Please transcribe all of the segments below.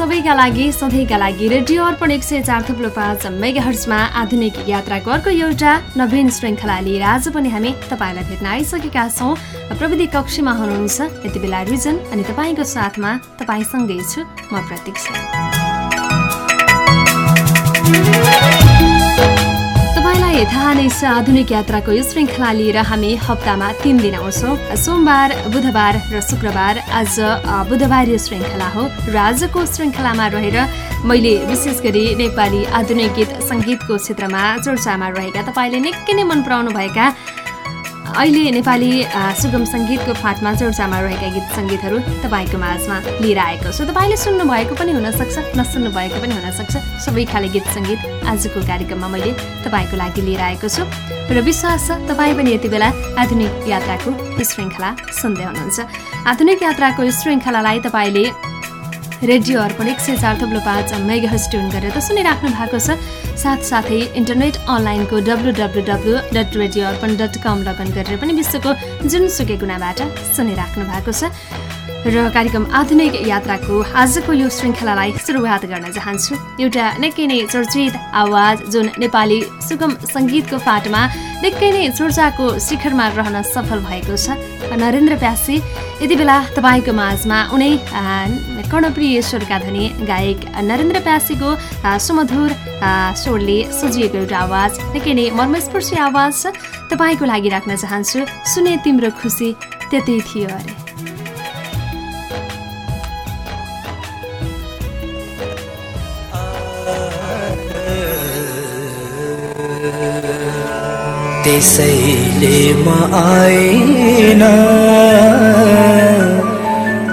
सबैका लागि सधैँका लागि रेडियो अर्पण एक सय चार थुप्रो पाँच मेगा हर्समा आधुनिक यात्राको अर्को एउटा नवीन श्रृङ्खला लिएर आज पनि हामी तपाईँलाई भेट्न आइसकेका छौँ। प्रविधि कक्षमा हुनुहुन्छ यति बेला रिजन अनि तपाईँको साथमा तपाईँसँगै छु म प्रतीक्षा। तपाईँलाई थाहा नै छ आधुनिक यात्राको यो श्रृङ्खला लिएर हामी हप्तामा तिन दिन आउँछौँ। सोमबार बुधबार र शुक्रबार आज बुधबार यो श्रृङ्खला हो र आजको श्रृङ्खलामा रहेर मैले विशेष गरी नेपाली आधुनिक गीत सङ्गीतको क्षेत्रमा चर्चामा रहेका तपाईँले निकै नै मन पराउनु भएका अहिले नेपाली सुगम सङ्गीतको फाटमा चर्चामा रहेका गीत सङ्गीतहरू तपाईँको माझमा लिएर आएको छु। तपाईँले सुन्नुभएको पनि हुनसक्छ नसुन्नु भएको पनि हुनसक्छ। सबै खाले गीत सङ्गीत आजको कार्यक्रममा मैले तपाईँको लागि लिएर आएको छु। र विश्वास छ तपाईँ पनि यति बेला आधुनिक यात्राको श्रृङ्खला सुन्दै हुनुहुन्छ। आधुनिक यात्राको श्रृङ्खलालाई तपाईँले रेडियो अर्पण एक सय चार थप्लो पाँच मेगा ट्युन गरेर त सुनिराख्नु भएको छ। साथसाथै इन्टरनेट अनलाइनको W W W dot radio Arpan dot com login गरेर पनि विश्वको जुनसुकै गुणाबाट सुनिराख्नु भएको छ। र कार्यक्रम आधुनिक यात्राको आजको यो श्रृङ्खलालाई सुरुवात गर्न चाहन्छु। एउटा निकै नै चर्चित आवाज जुन नेपाली सुगम सङ्गीतको फाटमा निकै नै चर्चाको शिखरमा रहन सफल भएको छ। नरेन्द्र प्यासी यति बेला तपाईँको माझमा उनै कर्णप्रिय स्वरका धनी गायक नरेन्द्र प्यासीको सुमधुर स्वरले सजिएको एउटा आवाज निकै नै मर्मस्पर्शी आवाज तपाईँको लागि राख्न चाहन्छु। सुने तिम्रो खुसी त्यतै थियो अरे। त्यसैले म आइन।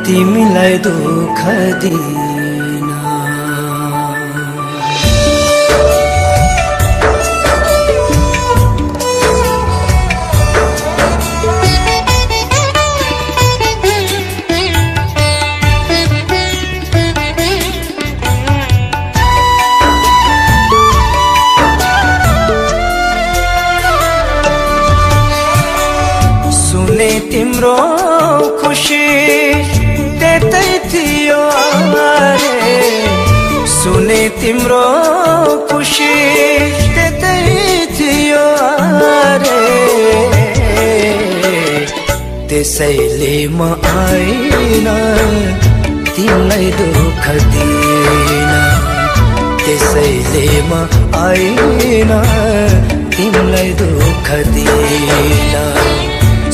तिमीलाई दुःख दिए। तिम्रो खुसी त्यतै थियो रे। त्यसैले म आइन तिमीलाई दुःख दिन। त्यसैले म आइन तिमीलाई दुःख दिन।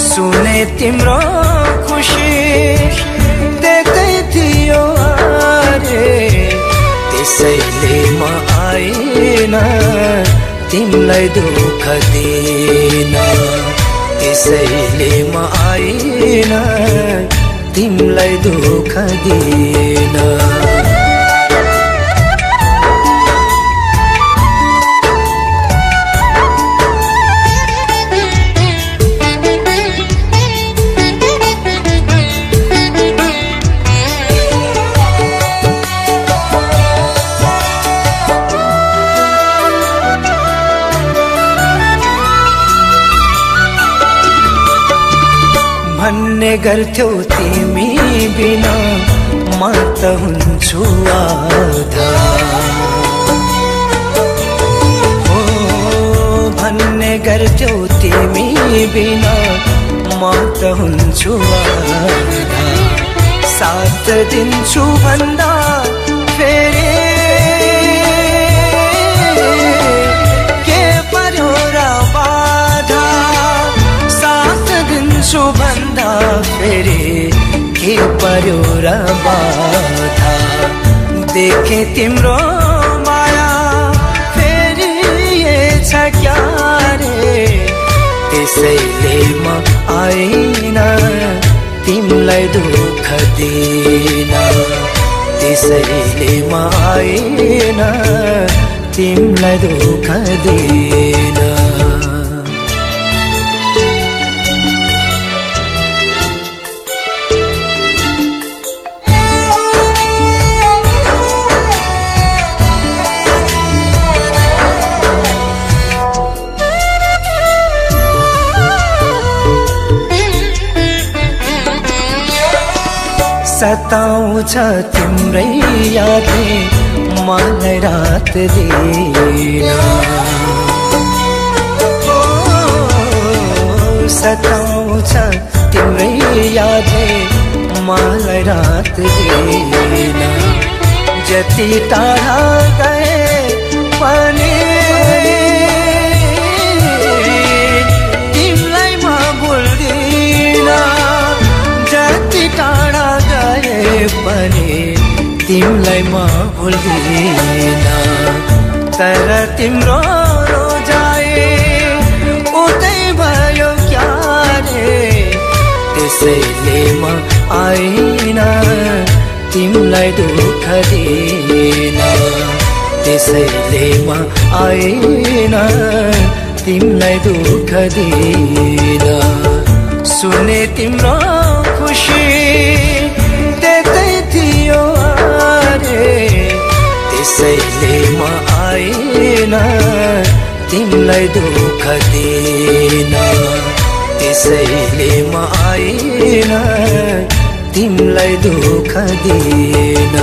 सुने तिम्रो त्यसैले म आइन तिमीलाई दुःख दिन त्यसैले म आइन तिमीलाई दुःख दिन गर्थ्यौ तिमी बिना म त हुन्छु आधा। हो भन्ने गर्थ्यौ तिमी बिना म त हुन्छु आधा। साथ दिन्छु भन्दा पर्यो र बाधा। देखे तिम्रो माया फेरि छ क्या रे त्यसैले म आइन तिमीलाई दुःख दिन। त्यसैले म आइन तिमीलाई दुःख दिन। सताउँछ तिम्रै यादले मलाई रात सताउँछ तिम्रै यादले मलाई रात दिन। जति टाढा गए पनि तिमीलाई म भुल्दिन तर तिम्रो रोजाए उतै भयो क्या रे त्यसैले म आइन तिमीलाई दुःख दिन। त्यसैले म आइन तिमीलाई दुःख दिन। सुने तिम्रो खुसी त्यसैले म आइन तिमीलाई दुःख दिन। त्यसैले म आइन तिमीलाई दुःख दिन।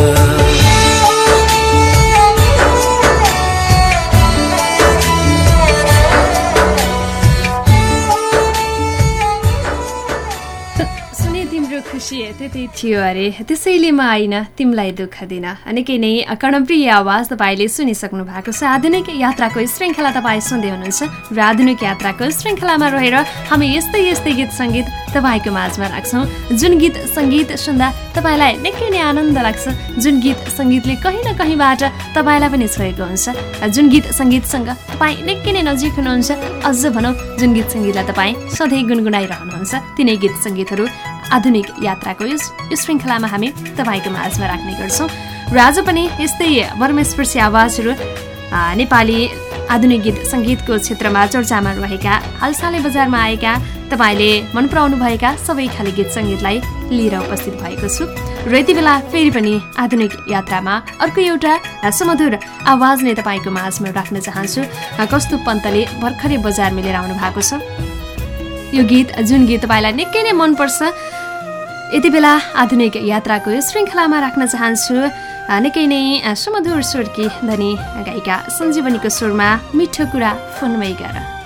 त्यतै थियो अरे। त्यसैले म आइन तिमीलाई दुःख दिन। निकै नै कर्णप्रिय आवाज तपाईँले सुनिसक्नु भएको छ। आधुनिक यात्राको श्रृङ्खला तपाईँ सुन्दै हुनुहुन्छ। र आधुनिक यात्राको श्रृङ्खलामा रहेर हामी यस्तै यस्तै गीत सङ्गीत तपाईँको माझमा राख्छौँ। जुन गीत सङ्गीत सुन्दा तपाईँलाई निकै नै आनन्द लाग्छ। जुन गीत सङ्गीतले कहीँ न कहीँबाट तपाईँलाई पनि छोएको हुन्छ। जुन गीत सङ्गीतसँग तपाईँ निकै नै नजिक हुनुहुन्छ। अझ भनौँ जुन गीत सङ्गीतलाई तपाईँ सधैँ गुनगुनाइरहनुहुन्छ। तिनै गीत सङ्गीतहरू आधुनिक यात्राको यस श्रृङ्खलामा हामी तपाईँको माझमा राख्ने गर्छौँ। र आज पनि यस्तै मर्मेस्पर्शी आवाजहरू नेपाली आधुनिक गीत सङ्गीतको क्षेत्रमा चर्चामा रहेका हालसालै बजारमा आएका तपाईँले मन पराउनु भएका सबै खाले गीत सङ्गीतलाई लिएर उपस्थित भएको छु। र यति बेला फेरि पनि आधुनिक यात्रामा अर्को एउटा सुमधुर आवाज नै तपाईँको माझमा राख्न चाहन्छु। कस्तो पन्तले भर्खरै बजार मिलेर आउनु भएको छ। यो गीत जुन गीत तपाईँलाई निकै नै मनपर्छ यति बेला आधुनिक यात्राको श्रृङ्खलामा राख्न चाहन्छु निकै नै सुमधुर स्वरकी धनी गायिका सञ्जीवनीको स्वरमा मिठो कुरा फोनमै गर।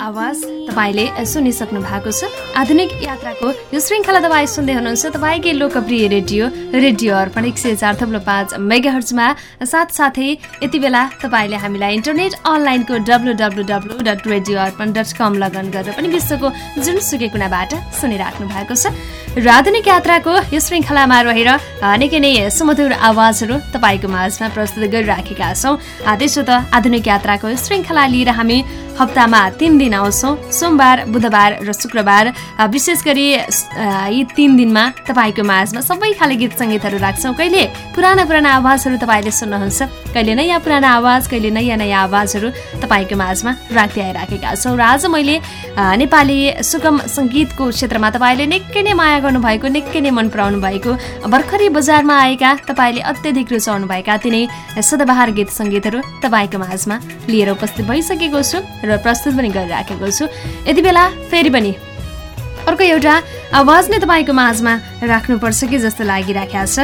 आवाज तपाईँले सुनिसक्नु भएको छ। आधुनिक यात्राको यो श्रृङ्खला तपाईँ सुन्दै हुनुहुन्छ। तपाईँकै लोकप्रिय रेडियो रेडियो अर्पण एक सय चार थप्लो पाँच मेगाहर्जमा साथसाथै यति बेला तपाईँले हामीलाई इन्टरनेट अनलाइनको W W W dot radio Arpan dot com login गरेर पनि विश्वको जुनसुकै कुनाबाट सुनिराख्नु भएको छ। आधुनिक यात्राको यो श्रृङ्खलामा रहेर निकै नै सुमधुर आवाजहरू तपाईँको माझमा प्रस्तुत गरिराखेका छौँ। त्यसो त आधुनिक यात्राको श्रृङ्खला लिएर हामी हप्तामा तिन दिन आउँछौँ सोमबार बुधबार र शुक्रबार। विशेष गरी यी तिन दिनमा तपाईँको माझमा सबै खाले गीत सङ्गीतहरू राख्छौँ। कहिले पुराना पुराना आवाजहरू तपाईँले सुन्नुहुन्छ कहिले नयाँ पुराना आवाज कहिले नयाँ नयाँ आवाजहरू तपाईँको माझमा राख्दै आइराखेका छौँ। र आज मैले नेपाली सुगम सङ्गीतको क्षेत्रमा तपाईँले निकै नै माया गर्नुभएको निकै नै मन पराउनु भएको। भर्खरै बजारमा आएका तपाईँले अत्याधिक रुचाउनुभएका तिनै सदाबहार गीत सङ्गीतहरू तपाईँको माझमा लिएर उपस्थित भइसकेको छु र प्रस्तुत पनि गरिराखेको छु। यति बेला फेरि पनि अर्को एउटा आवाज नै तपाईँको माझमा राख्नुपर्छ कि जस्तो लागिराखेको छ।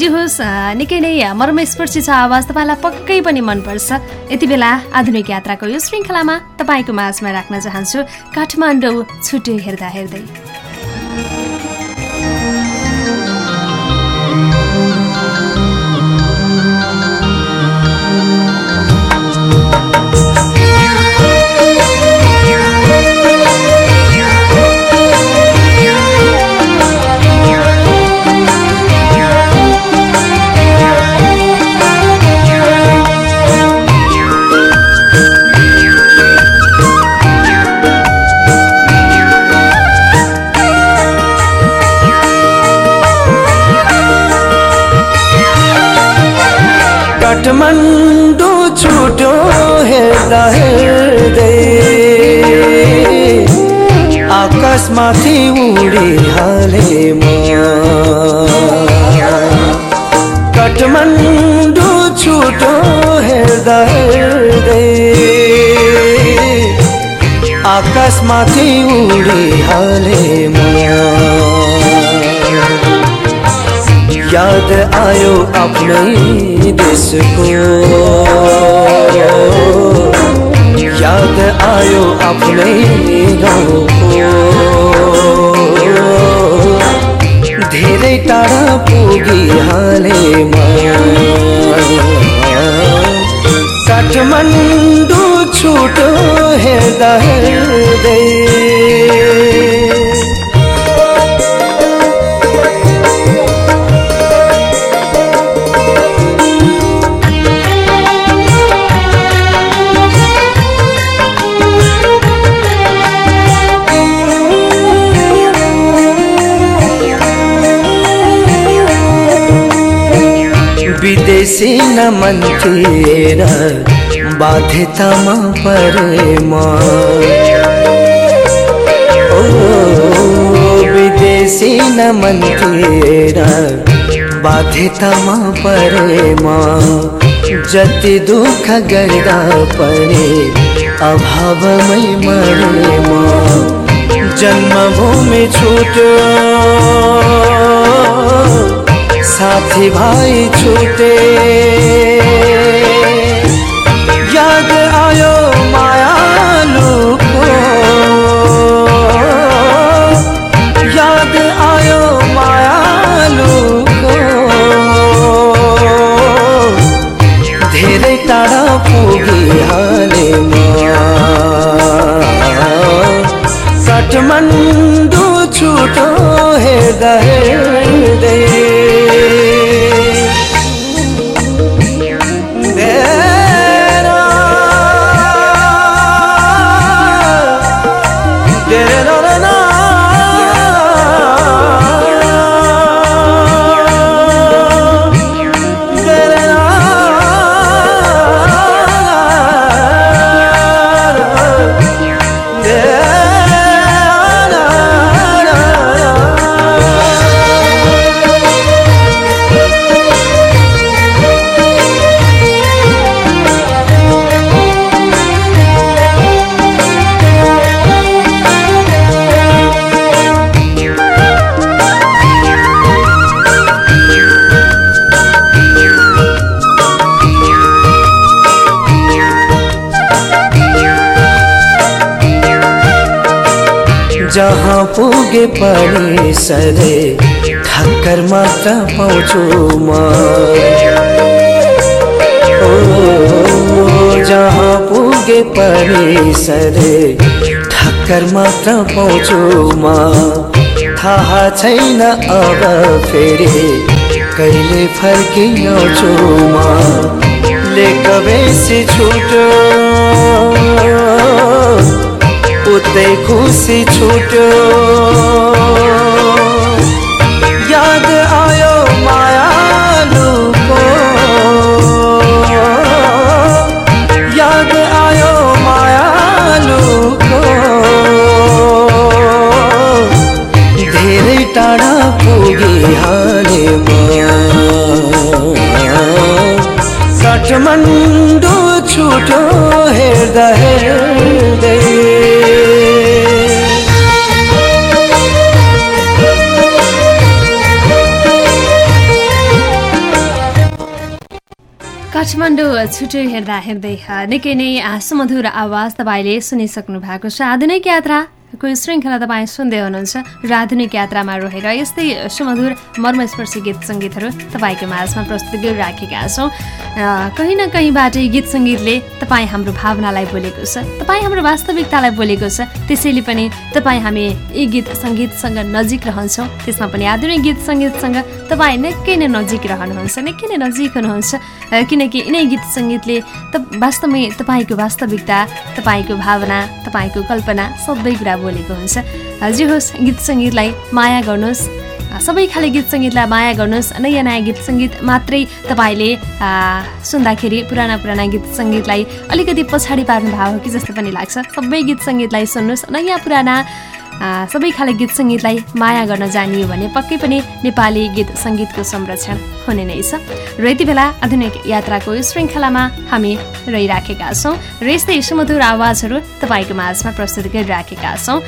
जे होस् निकै नै मर्मस्पर्शी छ आवाज तपाईँलाई पक्कै पनि मनपर्छ। यति बेला आधुनिक यात्राको यो श्रृङ्खलामा तपाईँको माझमा राख्न चाहन्छु। काठमाडौँ छुट्यो हेर्दा हेर्दै। उडिहाले म याद आयो आफ्नै देशको याद आयो आफ्नै गाउँको धेरै टाढा पुगिहाले काठमाडौँ छूटो है दर्द विदेशी नमन तेरा मन थिएन बाध्यतामा परेमा ओ विदेशी न मन थिएन बाध्यतामा परेमा जति दुःख गर्दा पनि अभावमै मरेमा जन्मभूमि छुट्यो साथी भाइ छुटे। काठमाडौँ छुटो हेर्दा हेर्दै पनि सधे ठक्कर मात्र पाउँछु म। जहाँ पुगे पनि सधे ठक्कर मात्र पाउँछु म। थाहा छैन अब फेरि कहिले फर्किआउँछु म। लेख बेसी छुट्यो उतै खुसी छुट्यो। याद आयो मायालुको याद आयो मायालुको धेरै टाढा पुगिहाले काठमाडौँ छुटो हेर्दा हेर्दै काठमाडौँ छुट्टै हेर्दा हेर्दै निकै नै सुमधुर आवाज तपाईँले सुनिसक्नु भएको छ। आधुनिक यात्रा को श्रृङ्खला तपाईँ सुन्दै हुनुहुन्छ र आधुनिक यात्रामा रहेर यस्तै सुमधुर मर्मस्पर्शी गीत सङ्गीतहरू तपाईँको माझमा प्रस्तुत गरिराखेका छौँ। कहीँ न कहीँबाट गीत सङ्गीतले तपाईँ हाम्रो भावनालाई बोलेको छ तपाईँ हाम्रो वास्तविकतालाई बोलेको छ त्यसैले पनि तपाईँ हामी यी गीत सङ्गीतसँग नजिक रहन्छौँ त्यसमा पनि आधुनिक गीत सङ्गीतसँग तपाईँ निकै नै नजिक रहनुहुन्छ निकै नै नजिक हुनुहुन्छ। किनकि यिनै गीत सङ्गीतले त वास्तवमै तपाईँको वास्तविकता तपाईँको भावना तपाईँको कल्पना सबै कुरा बोलेको हुन्छ। जे होस् गीत सङ्गीतलाई माया गर्नुहोस्। सबै खाले गीत सङ्गीतलाई माया गर्नुहोस्। नयाँ नयाँ गीत सङ्गीत मात्रै तपाईँले सुन्दाखेरि पुराना पुराना गीत सङ्गीतलाई अलिकति पछाडि पार्नु भएको हो कि जस्तो पनि लाग्छ। सबै गीत सङ्गीतलाई सुन्नुहोस्। नयाँ पुराना सबै खाले गीत सङ्गीतलाई माया गर्न जानियो भने पक्कै पनि नेपाली गीत सङ्गीतको संरक्षण हुने नै छ। र यति बेला आधुनिक यात्राको श्रृङ्खलामा हामी रहिराखेका छौँ र यस्तै सुमधुर आवाजहरू तपाईँको माझमा प्रस्तुत गरिराखेका छौँ।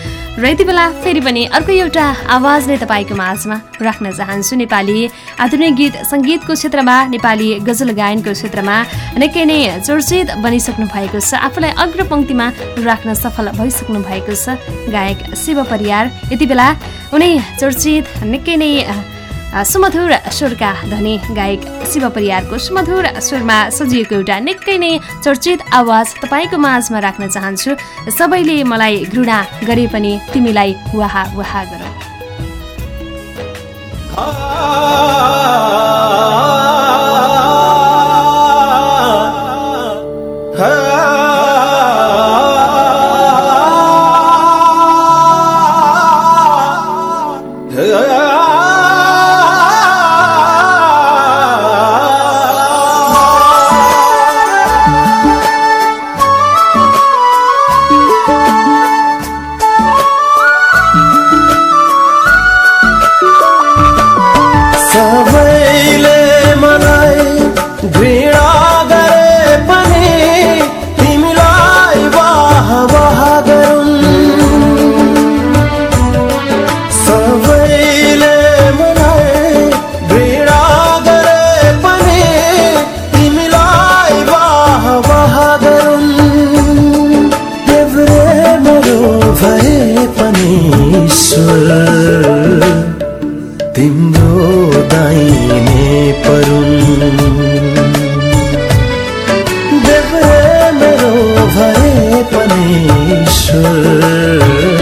र यति बेला फेरि पनि अर्को एउटा आवाजले तपाईँको माझमा राख्न चाहन्छु। नेपाली आधुनिक गीत सङ्गीतको क्षेत्रमा नेपाली गजल गायनको क्षेत्रमा निकै नै चर्चित बनिसक्नु भएको छ। आफूलाई अग्रपङ्क्तिमा राख्न सफल भइसक्नु भएको छ। गायक शिव परियार। यति बेला उनै चर्चित निकै नै सुमधुर स्वरका धनी गायक शिव परियारको सुमधुर स्वरमा सजिएको एउटा निकै नै चर्चित आवाज तपाईँको माझमा राख्न चाहन्छु। सबैले मलाई घृणा गरे पनि तिमीलाई वाहा वाहा गरौँ पनि ईश्वर। तिम्रो दाहिने परुन् देव्रे मेरो भए पनि ईश्वर।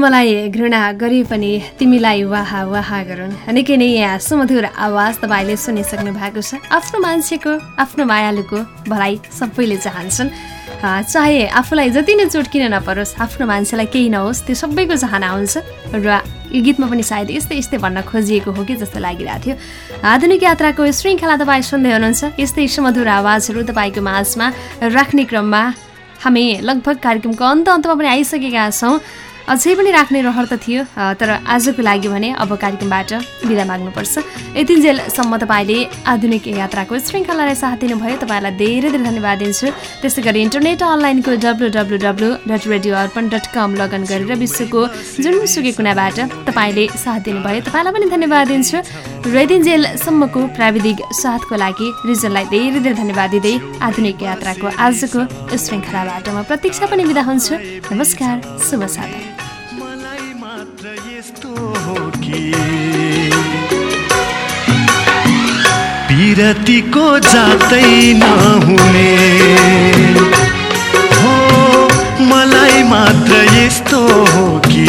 मलाई घृणा गरे पनि तिमीलाई वाहा वाहा गरून्। निकै नै यहाँ सुमधुर आवाज तपाईँले सुनिसक्नु भएको छ। आफ्नो मान्छेको आफ्नो मायालुको भलाइ सबैले चाहन्छन्। चाहे आफूलाई जति नै चोट किन नपरोस् आफ्नो मान्छेलाई केही नहोस् त्यो सबैको चाहना हुन्छ। र यो गीतमा पनि सायद यस्तै यस्तै भन्न खोजिएको हो कि जस्तो लागिरहेको थियो। आधुनिक यात्राको श्रृङ्खला तपाईँ सुन्दै हुनुहुन्छ। यस्तै सुमधुर आवाजहरू तपाईँको माझमा राख्ने क्रममा हामी लगभग कार्यक्रमको अन्त अन्तमा पनि आइसकेका छौँ। अझै पनि राख्ने रहर त थियो तर आजको लागि भने अब कार्यक्रमबाट बिदा माग्नुपर्छ। यतिन्जेलसम्म तपाईँले आधुनिक यात्राको श्रृङ्खलालाई साथ दिनुभयो। तपाईँलाई धेरै धेरै धन्यवाद दिन्छु। त्यस्तै गरी इन्टरनेट अनलाइनको W W W dot radio Arpan dot com login गरेर विश्वको जुनसुकै कुनाबाट तपाईँले साथ दिनुभयो तपाईँलाई पनि धन्यवाद दिन्छु। र यतिन्जेलसम्मको प्राविधिक साथको लागि रिजनलाई धेरै धेरै धन्यवाद दिँदै आधुनिक यात्राको आजको श्रृङ्खलाबाट म प्रतीक्षा पनि बिदा हुन्छु। नमस्कार शुभ साधन पिरतीको जातै नहुने। हो मलाई मात्र यस्तो हो कि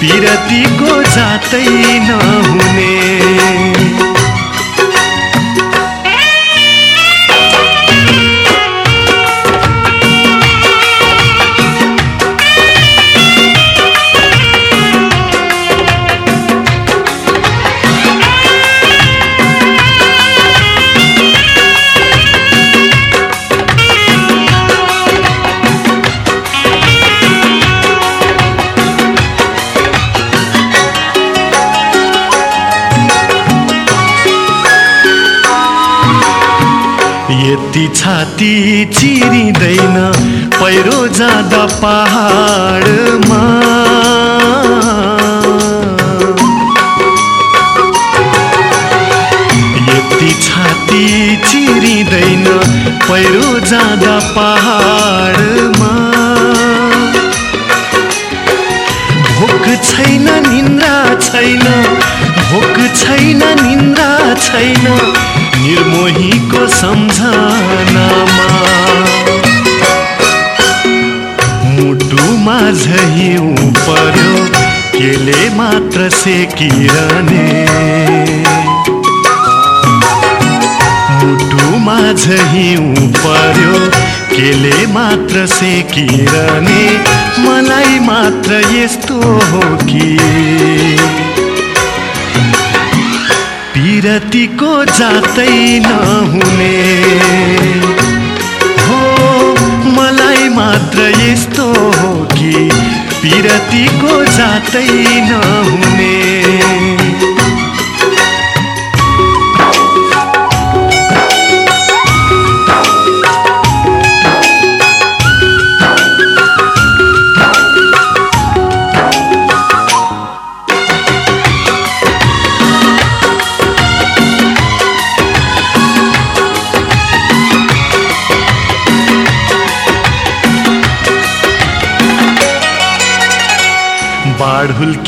पिरतीको जातै नहुने। यति छाती चिरिँदैन पहिरो जाँदा पहाडमा। यति छाती चिरिँदैन पहिरो जाँदा पहाडमा। भोक छैन निन्द्रा छैन भोक छैन निन्द्रा छैन। निर्मोहीको सम्झनामा। मुटुमा झैँ पर्यो केले मात्र सेकिरहने। मुटुमा झैँ पर्यो केले मात्र सेकिरहने। मलाई मात्र यस्तो हो कि पिरतीको जातै नहुने। हो मलाई मात्र यस्तो हो कि पिरतीको जातै नहुने।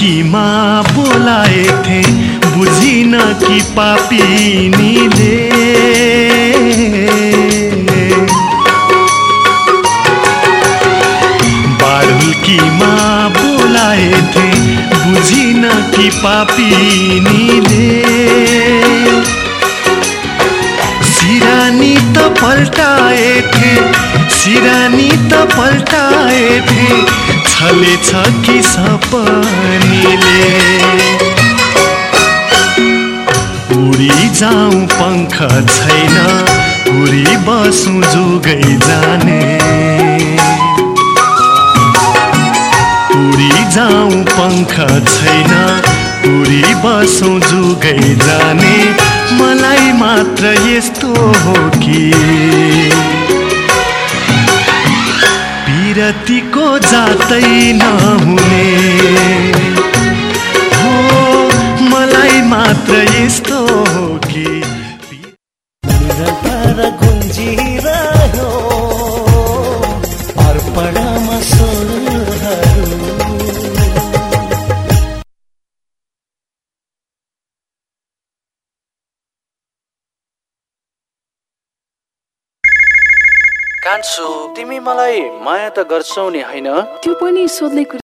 बाढुल्कीमा बोलाए थे बुझिन कि पापिनीले। थे बुझिन कि पापिनीले। सिरानी त पल्टाए थे सिरानी त पल्टाए थे छले छ कि सपनीले? उडी जाउँ पङ्ख छैन उडी बसौँ जुगै जाने। उडी जाउँ पङ्ख छैन उडी बसौँ जुगै जाने। मलाई मात्र यस्तो हो कि पिरतीको जातै नहुने। हो मलाई मात्र यस्तो हो कि गुन्जिरह्यो अर्पणमा स्वरहरू कान्छु। तिमी मलाई माया त गर्छौ नि होइन? त्यो पनि सोध्ने